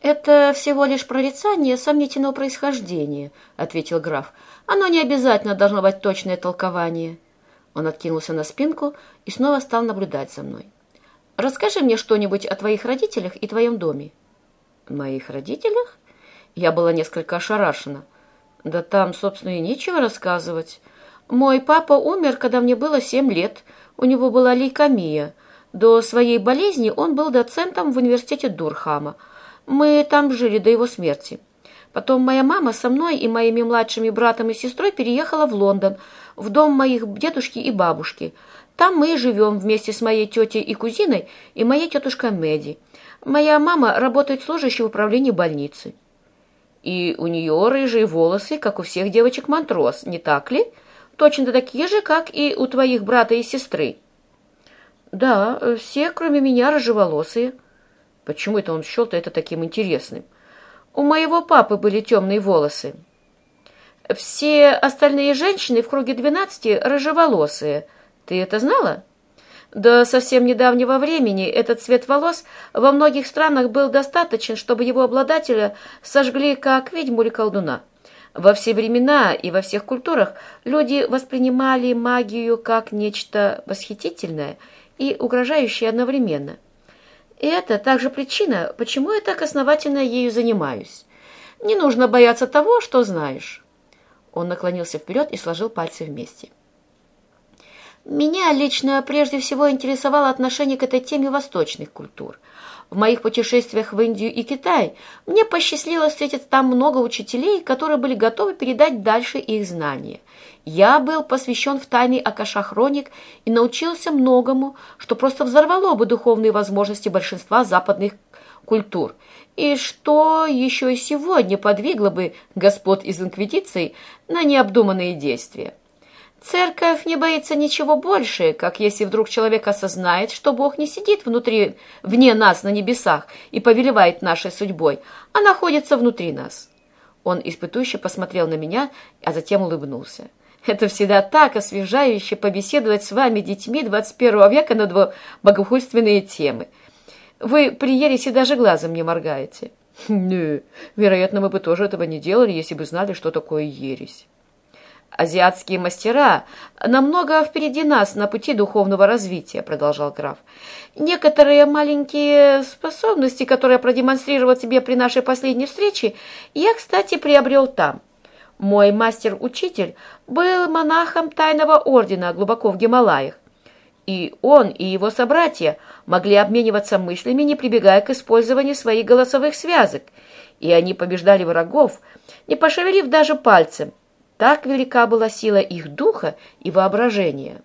«Это всего лишь прорицание сомнительного происхождения», — ответил граф. «Оно не обязательно должно быть точное толкование». Он откинулся на спинку и снова стал наблюдать за мной. «Расскажи мне что-нибудь о твоих родителях и твоем доме». «Моих родителях?» Я была несколько ошарашена. «Да там, собственно, и нечего рассказывать. Мой папа умер, когда мне было семь лет. У него была лейкомия. До своей болезни он был доцентом в университете Дурхама. Мы там жили до его смерти. Потом моя мама со мной и моими младшими братом и сестрой переехала в Лондон, в дом моих дедушки и бабушки. Там мы и живем вместе с моей тетей и кузиной и моей тетушкой Мэдди. Моя мама работает служащей в управлении больницы. И у нее рыжие волосы, как у всех девочек Монтрос, не так ли? Точно такие же, как и у твоих брата и сестры. Да, все, кроме меня, рыжеволосые. Почему это он счел-то это таким интересным? У моего папы были темные волосы. Все остальные женщины в круге двенадцати рыжеволосые. Ты это знала? До совсем недавнего времени этот цвет волос во многих странах был достаточен, чтобы его обладателя сожгли как ведьму или колдуна. Во все времена и во всех культурах люди воспринимали магию как нечто восхитительное и угрожающее одновременно – и это также причина, почему я так основательно ею занимаюсь. Не нужно бояться того, что знаешь. Он наклонился вперед и сложил пальцы вместе. Меня лично прежде всего интересовало отношение к этой теме восточных культур. В моих путешествиях в Индию и Китай мне посчастливилось встретить там много учителей, которые были готовы передать дальше их знания. Я был посвящен в тайный Акаша Хроник и научился многому, что просто взорвало бы духовные возможности большинства западных культур, и что еще и сегодня подвигло бы господ из Инквизиции на необдуманные действия. Церковь не боится ничего больше, как если вдруг человек осознает, что Бог не сидит внутри, вне нас на небесах и повелевает нашей судьбой, а находится внутри нас. Он испытующе посмотрел на меня, а затем улыбнулся. Это всегда так освежающе побеседовать с вами, детьми 21 века, на богохульственные темы. Вы при ереси даже глазом не моргаете. Не, вероятно, мы бы тоже этого не делали, если бы знали, что такое ересь. Азиатские мастера намного впереди нас на пути духовного развития, продолжал граф. Некоторые маленькие способности, которые продемонстрировал тебе при нашей последней встрече, я, кстати, приобрел там. Мой мастер-учитель был монахом тайного ордена глубоко в Гималаях, и он и его собратья могли обмениваться мыслями, не прибегая к использованию своих голосовых связок, и они побеждали врагов, не пошевелив даже пальцем. Так велика была сила их духа и воображения.